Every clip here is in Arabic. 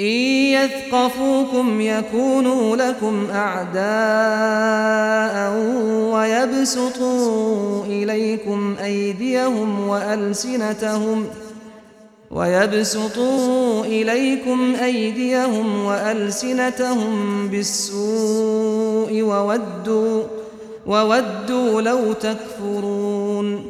إن يثقفوكم يكونوا لكم أعداء ويبسطوا إليكم أيديهم وألسنتهم ويبسطوا إليكم أيديهم وألسنتهم بالسوء وودوا وودوا لو تكفرون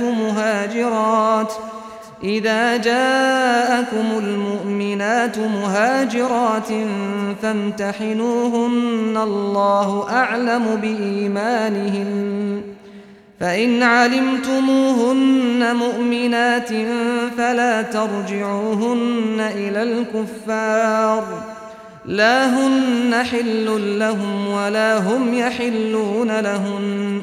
المؤمنات مهاجرات. إذا جاءكم المؤمنات مهاجرات فامتحنوهن الله أعلم بإيمانهن. فإن علمتموهن مؤمنات فلا ترجعوهن إلى الكفار. لا هن حل لهم ولا هم يحلون لهن.